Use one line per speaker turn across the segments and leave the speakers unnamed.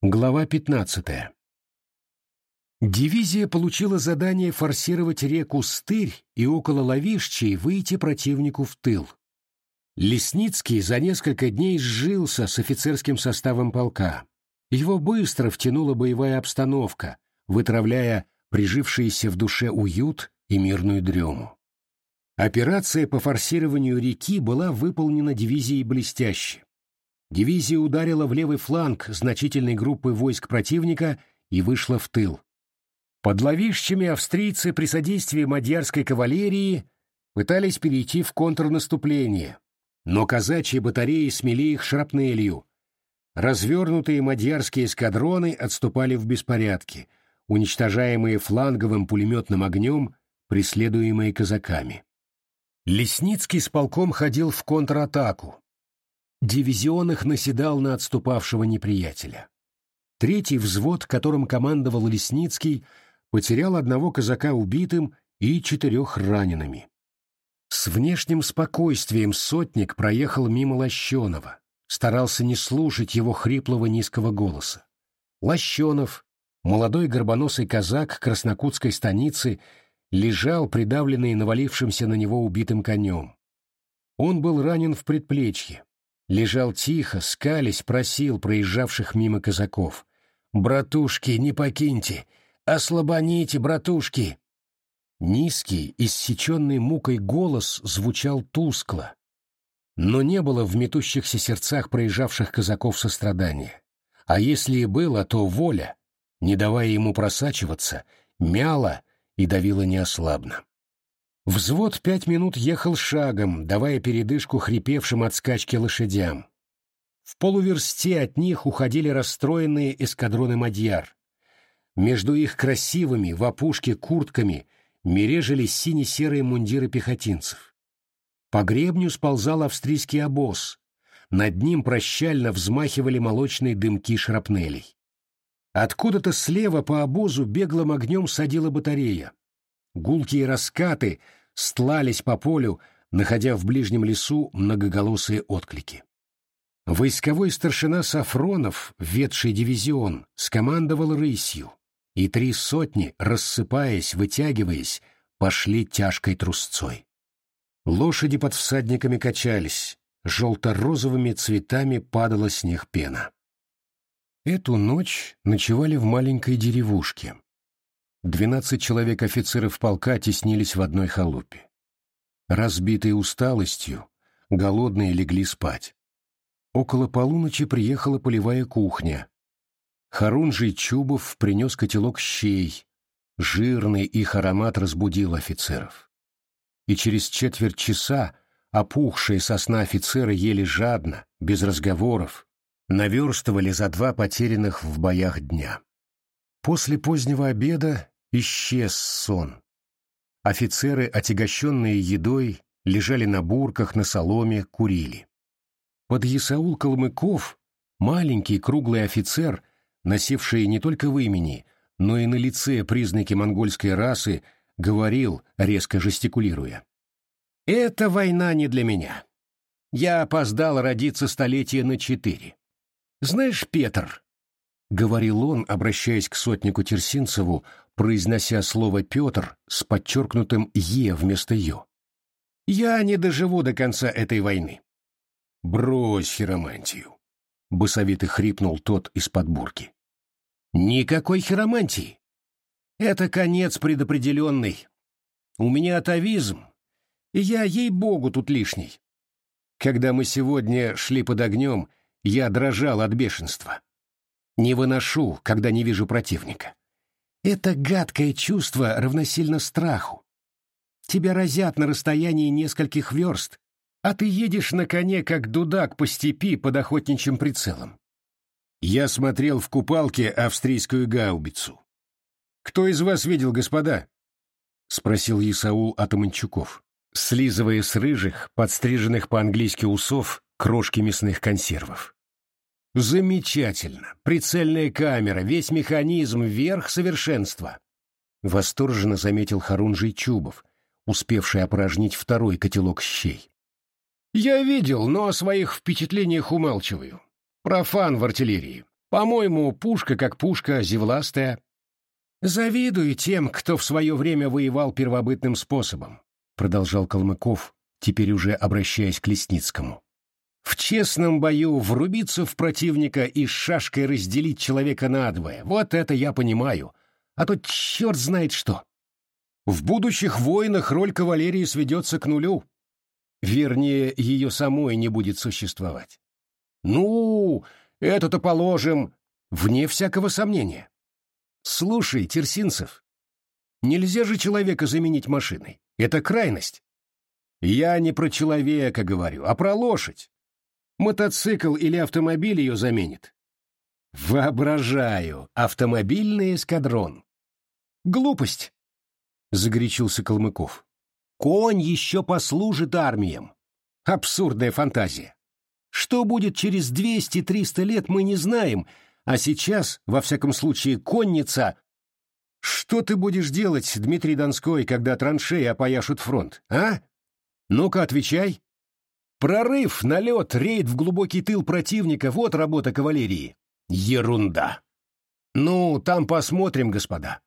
Глава 15. Дивизия получила задание форсировать реку Стырь и около Лавишчей выйти противнику в тыл. Лесницкий за несколько дней сжился с офицерским составом полка. Его быстро втянула боевая обстановка, вытравляя прижившийся в душе уют и мирную дрему. Операция по форсированию реки была выполнена дивизией блестяще. Дивизия ударила в левый фланг значительной группы войск противника и вышла в тыл. Под ловищами австрийцы при содействии мадьярской кавалерии пытались перейти в контрнаступление, но казачьи батареи смели их шрапнелью. Развернутые мадьярские эскадроны отступали в беспорядке, уничтожаемые фланговым пулеметным огнем, преследуемые казаками. Лесницкий с полком ходил в контратаку, Дивизион их наседал на отступавшего неприятеля. Третий взвод, которым командовал Лесницкий, потерял одного казака убитым и четырех ранеными. С внешним спокойствием сотник проехал мимо Лощенова, старался не слушать его хриплого низкого голоса. Лощенов, молодой горбоносый казак краснокутской станицы, лежал придавленный навалившимся на него убитым конем. Он был ранен в предплечье, лежал тихо, скались, просил проезжавших мимо казаков. «Братушки, не покиньте! Ослабоните, братушки!» Низкий, иссеченный мукой голос звучал тускло, но не было в метущихся сердцах проезжавших казаков сострадания. А если и было, то воля, не давая ему просачиваться, мяла и давила неослабно. Взвод пять минут ехал шагом, давая передышку хрипевшим от скачки лошадям. В полуверсте от них уходили расстроенные эскадроны мадьяр. Между их красивыми в опушке куртками мережили сине-серые мундиры пехотинцев. По гребню сползал австрийский обоз. Над ним прощально взмахивали молочные дымки шрапнелей. Откуда-то слева по обозу беглым огнем садила батарея. Гулкие раскаты — стлались по полю, находя в ближнем лесу многоголосые отклики. Войсковой старшина Сафронов, ведший дивизион, скомандовал рысью, и три сотни, рассыпаясь, вытягиваясь, пошли тяжкой трусцой. Лошади под всадниками качались, желто-розовыми цветами падала с них пена. Эту ночь ночевали в маленькой деревушке. Двенадцать человек офицеров полка теснились в одной халупе. Разбитые усталостью, голодные легли спать. Около полуночи приехала полевая кухня. Харунжий Чубов принес котелок щей. Жирный их аромат разбудил офицеров. И через четверть часа опухшие сосна офицеры ели жадно, без разговоров, наверстывали за два потерянных в боях дня. После позднего обеда исчез сон. Офицеры, отягощенные едой, лежали на бурках, на соломе, курили. Под Исаул Калмыков, маленький круглый офицер, носивший не только в имени, но и на лице признаки монгольской расы, говорил, резко жестикулируя. «Эта война не для меня. Я опоздал родиться столетия на четыре. Знаешь, Петр, — говорил он, обращаясь к сотнику Терсинцеву, произнося слово «Петр» с подчеркнутым «е» вместо «ё». «Я не доживу до конца этой войны». «Брось хиромантию», — басовито хрипнул тот из-под бурки. «Никакой хиромантии. Это конец предопределенный. У меня атовизм, и я, ей-богу, тут лишний. Когда мы сегодня шли под огнем, я дрожал от бешенства». Не выношу, когда не вижу противника. Это гадкое чувство равносильно страху. Тебя разят на расстоянии нескольких верст, а ты едешь на коне, как дудак по степи под охотничьим прицелом. Я смотрел в купалке австрийскую гаубицу. «Кто из вас видел, господа?» — спросил Исаул Атаманчуков, слизывая с рыжих, подстриженных по-английски усов, крошки мясных консервов. Замечательно. Прицельная камера, весь механизм, верх совершенства. Восторженно заметил Харунжий Чубов, успевший опорожнить второй котелок щей. Я видел, но о своих впечатлениях умалчиваю. Профан в артиллерии. По-моему, пушка как пушка, зевластая. Завидую тем, кто в свое время воевал первобытным способом, продолжал Калмыков, теперь уже обращаясь к Лесницкому. В честном бою врубиться в противника и шашкой разделить человека надвое, вот это я понимаю, а то черт знает что. В будущих войнах роль кавалерии сведется к нулю. Вернее, ее самой не будет существовать. Ну, это-то положим, вне всякого сомнения. Слушай, Терсинцев, нельзя же человека заменить машиной. Это крайность. Я не про человека говорю, а про лошадь. Мотоцикл или автомобиль ее заменит. Воображаю, автомобильный эскадрон. Глупость, — загорячился Калмыков. Конь еще послужит армиям. Абсурдная фантазия. Что будет через 200-300 лет, мы не знаем, а сейчас, во всяком случае, конница... Что ты будешь делать, Дмитрий Донской, когда траншеи опояшут фронт, а? Ну-ка, отвечай. Прорыв, налет, рейд в глубокий тыл противника — вот работа кавалерии. Ерунда. Ну, там посмотрим, господа.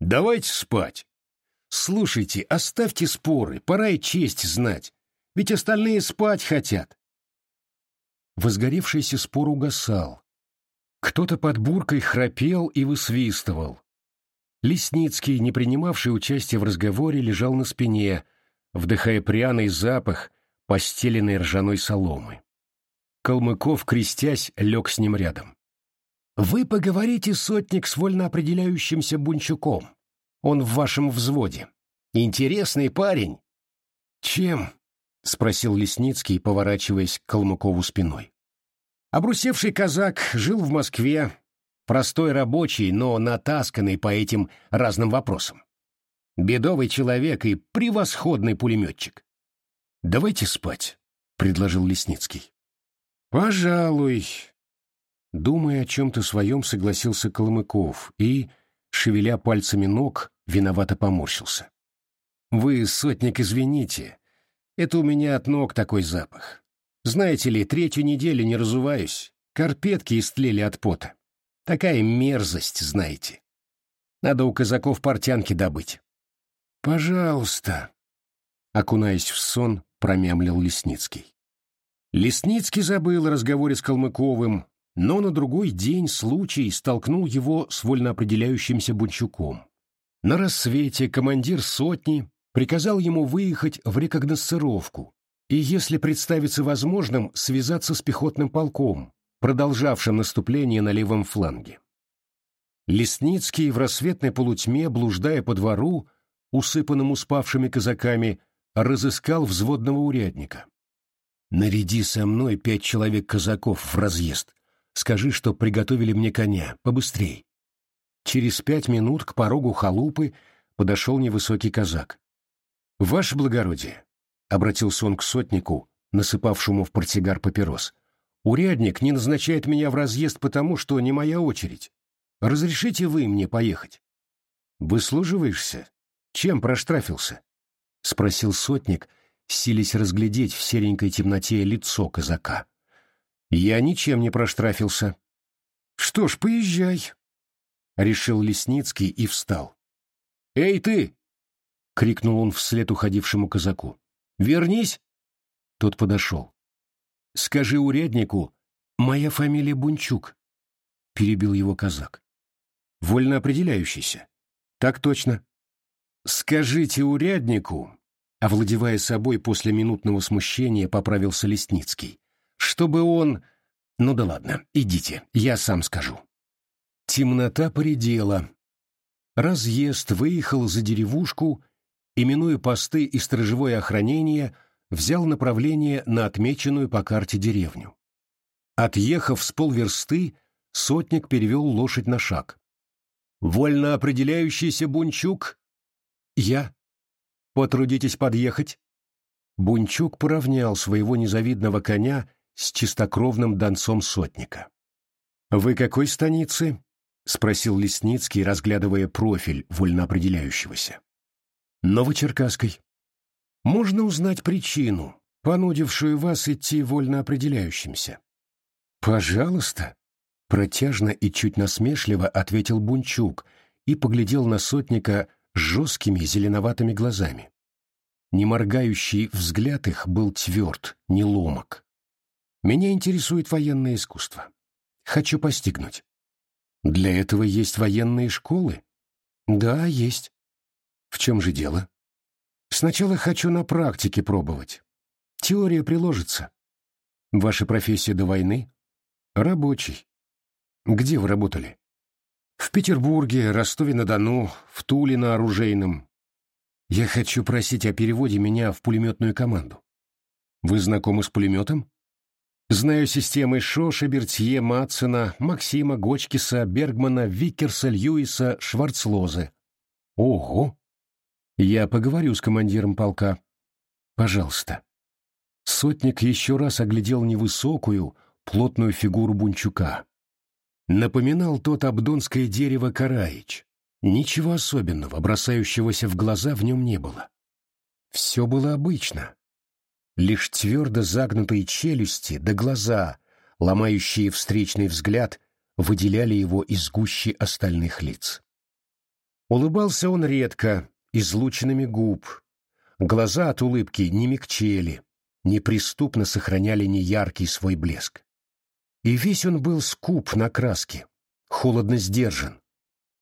Давайте спать. Слушайте, оставьте споры, пора и честь знать. Ведь остальные спать хотят. Возгоревшийся спор угасал. Кто-то под буркой храпел и высвистывал. Лесницкий, не принимавший участия в разговоре, лежал на спине, вдыхая пряный запах постеленной ржаной соломы. Калмыков, крестясь, лег с ним рядом. «Вы поговорите, сотник, с вольно определяющимся Бунчуком. Он в вашем взводе. Интересный парень». «Чем?» — спросил Лесницкий, поворачиваясь к Калмыкову спиной. Обрусевший казак жил в Москве, простой рабочий, но натасканный по этим разным вопросам. Бедовый человек и превосходный пулеметчик. «Давайте спать», — предложил Лесницкий. «Пожалуй». Думая о чем-то своем, согласился Коломыков и, шевеля пальцами ног, виновато поморщился. «Вы, сотник, извините, это у меня от ног такой запах. Знаете ли, третью неделю не разуваюсь, карпетки истлели от пота. Такая мерзость, знаете. Надо у казаков портянки добыть. Пожалуйста, окунаясь в сон, промямлил Лесницкий. Лесницкий забыл о разговоре с Калмыковым, но на другой день случай столкнул его с вольноопределяющимся Бунчуком. На рассвете командир сотни приказал ему выехать в рекогносцировку и, если представится возможным, связаться с пехотным полком, продолжавшим наступление на левом фланге. Лесницкий в рассветной полутьме, блуждая по двору, усыпанному спавшими казаками, разыскал взводного урядника. «Наряди со мной пять человек казаков в разъезд. Скажи, что приготовили мне коня. Побыстрей». Через пять минут к порогу халупы подошел невысокий казак. «Ваше благородие», — обратился он к сотнику, насыпавшему в портсигар папирос, «урядник не назначает меня в разъезд потому, что не моя очередь. Разрешите вы мне поехать?» «Выслуживаешься? Чем проштрафился?» — спросил сотник, силясь разглядеть в серенькой темноте лицо казака. «Я ничем не проштрафился». «Что ж, поезжай», — решил Лесницкий и встал. «Эй ты!» — крикнул он вслед уходившему казаку. «Вернись!» Тот подошел. «Скажи уряднику, моя фамилия Бунчук», — перебил его казак. «Вольно определяющийся». «Так точно». «Скажите уряднику», — овладевая собой после минутного смущения, поправился Лесницкий, «чтобы он...» «Ну да ладно, идите, я сам скажу». Темнота поредела. Разъезд выехал за деревушку именуя посты и сторожевое охранение, взял направление на отмеченную по карте деревню. Отъехав с полверсты, сотник перевел лошадь на шаг. «Вольно определяющийся Бунчук?» «Я». «Потрудитесь подъехать». Бунчук поравнял своего незавидного коня с чистокровным донцом сотника. «Вы какой станицы?» — спросил Лесницкий, разглядывая профиль вольноопределяющегося. Новочеркасской. Можно узнать причину, понудившую вас идти вольно определяющимся? Пожалуйста. Протяжно и чуть насмешливо ответил Бунчук и поглядел на сотника жесткими зеленоватыми глазами. Неморгающий взгляд их был тверд, не ломок. Меня интересует военное искусство. Хочу постигнуть. Для этого есть военные школы? Да, есть. В чем же дело? Сначала хочу на практике пробовать. Теория приложится. Ваша профессия до войны? Рабочий. Где вы работали? В Петербурге, Ростове-на-Дону, в Туле на оружейном. Я хочу просить о переводе меня в пулеметную команду. Вы знакомы с пулеметом? Знаю системы Шоша, Бертье, Матсена, Максима, Гочкиса, Бергмана, Виккерса, Льюиса, Шварцлозы. Ого! Я поговорю с командиром полка. Пожалуйста. Сотник еще раз оглядел невысокую, плотную фигуру Бунчука. Напоминал тот абдонское дерево Караич. Ничего особенного, бросающегося в глаза в нем не было. Все было обычно. Лишь твердо загнутые челюсти да глаза, ломающие встречный взгляд, выделяли его из гущи остальных лиц. Улыбался он редко, излученными губ. Глаза от улыбки не мягчели, неприступно сохраняли неяркий свой блеск. И весь он был скуп на краске, холодно сдержан.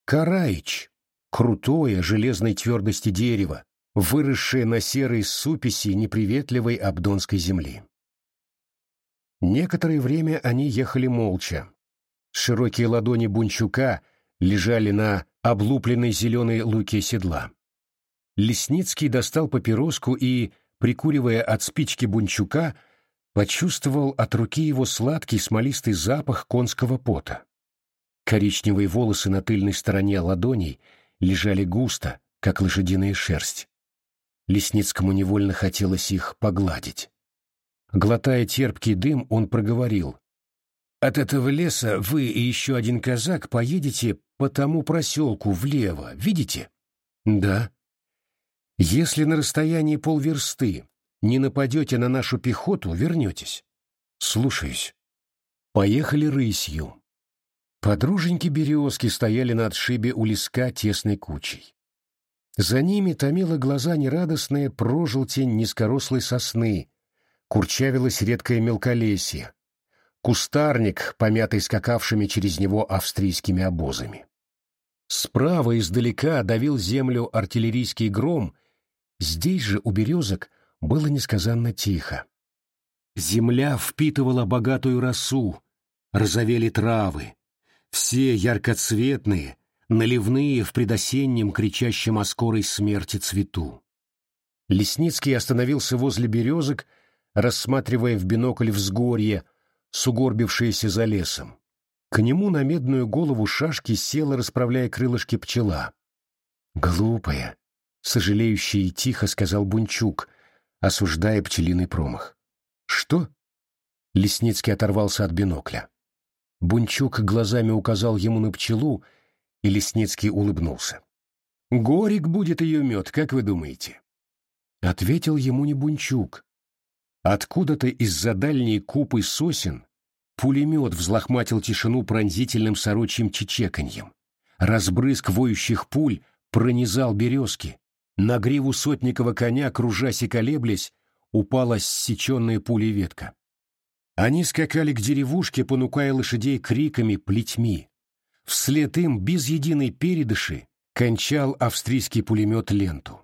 Караич, крутое железной твердости дерево, выросшее на серой суписи неприветливой абдонской земли. Некоторое время они ехали молча. Широкие ладони Бунчука лежали на облупленной зеленой луке седла. Лесницкий достал папироску и, прикуривая от спички бунчука, почувствовал от руки его сладкий смолистый запах конского пота. Коричневые волосы на тыльной стороне ладоней лежали густо, как лошадиная шерсть. Лесницкому невольно хотелось их погладить. Глотая терпкий дым, он проговорил. «От этого леса вы и еще один казак поедете по тому проселку влево, видите?» «Да», если на расстоянии полверсты не нападете на нашу пехоту, вернетесь. Слушаюсь. Поехали рысью. Подруженьки березки стояли на отшибе у леска тесной кучей. За ними томила глаза нерадостная прожелтень низкорослой сосны, курчавилось редкое мелколесье, кустарник, помятый скакавшими через него австрийскими обозами. Справа издалека давил землю артиллерийский гром — Здесь же, у березок, было несказанно тихо. Земля впитывала богатую росу, розовели травы. Все яркоцветные, наливные в предосеннем кричащем о скорой смерти цвету. Лесницкий остановился возле березок, рассматривая в бинокль взгорье, сугорбившееся за лесом. К нему на медную голову шашки села, расправляя крылышки пчела. Глупая, сожалеющий и тихо сказал Бунчук, осуждая пчелиный промах. «Что?» Лесницкий оторвался от бинокля. Бунчук глазами указал ему на пчелу, и Лесницкий улыбнулся. «Горик будет ее мед, как вы думаете?» Ответил ему не Бунчук. Откуда-то из-за дальней купы сосен пулемет взлохматил тишину пронзительным сорочьим чечеканьем. Разбрызг воющих пуль пронизал березки, на гриву сотникова коня, кружась и колеблясь, упала ссеченная пулей ветка. Они скакали к деревушке, понукая лошадей криками, плетьми. Вслед им, без единой передыши, кончал австрийский пулемет ленту.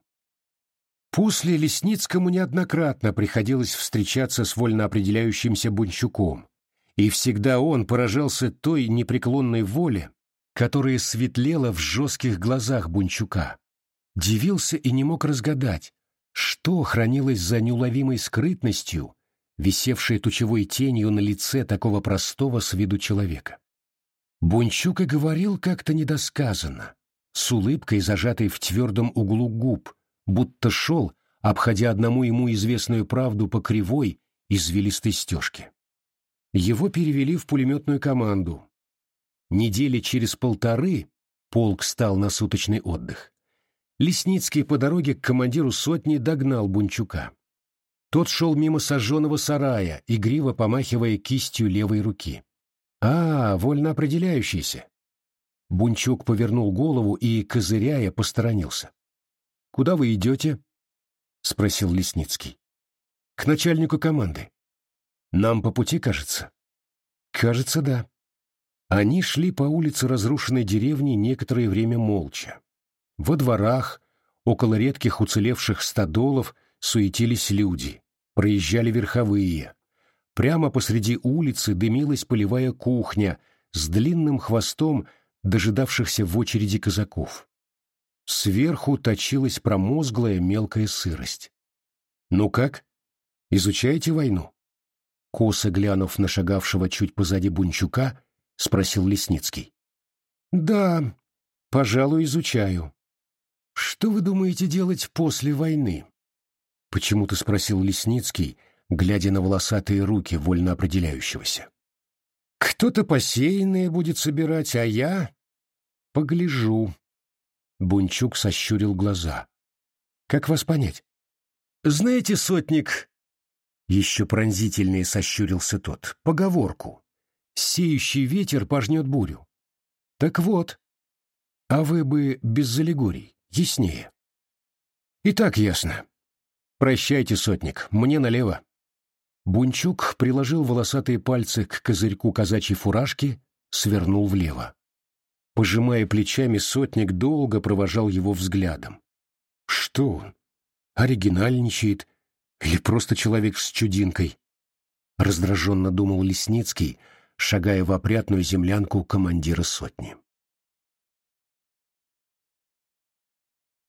После Лесницкому неоднократно приходилось встречаться с вольно определяющимся Бунчуком, и всегда он поражался той непреклонной воле, которая светлела в жестких глазах Бунчука дивился и не мог разгадать, что хранилось за неуловимой скрытностью, висевшей тучевой тенью на лице такого простого с виду человека. Бунчук и говорил как-то недосказанно, с улыбкой, зажатой в твердом углу губ, будто шел, обходя одному ему известную правду по кривой, извилистой стежке. Его перевели в пулеметную команду. Недели через полторы полк стал на суточный отдых. Лесницкий по дороге к командиру сотни догнал Бунчука. Тот шел мимо сожженного сарая, игриво помахивая кистью левой руки. А, вольно определяющийся. Бунчук повернул голову и, козыряя, посторонился. «Куда вы идете?» — спросил Лесницкий. «К начальнику команды. Нам по пути, кажется?» «Кажется, да». Они шли по улице разрушенной деревни некоторое время молча. Во дворах, около редких уцелевших стадолов, суетились люди, проезжали верховые. Прямо посреди улицы дымилась полевая кухня с длинным хвостом дожидавшихся в очереди казаков. Сверху точилась промозглая мелкая сырость. «Ну как? Изучаете войну?» Косо глянув на шагавшего чуть позади Бунчука, спросил Лесницкий. «Да, пожалуй, изучаю. Что вы думаете делать после войны?» Почему-то спросил Лесницкий, глядя на волосатые руки вольно определяющегося. «Кто-то посеянное будет собирать, а я...» «Погляжу». Бунчук сощурил глаза. «Как вас понять?» «Знаете, сотник...» Еще пронзительнее сощурился тот. «Поговорку. Сеющий ветер пожнет бурю. Так вот. А вы бы без залегорий, яснее». «И так ясно. Прощайте, сотник, мне налево». Бунчук приложил волосатые пальцы к козырьку казачьей фуражки, свернул влево. Пожимая плечами, сотник долго провожал его взглядом. Что он? Оригинальничает? Или просто человек с чудинкой? Раздраженно думал Лесницкий, шагая в опрятную землянку командира сотни.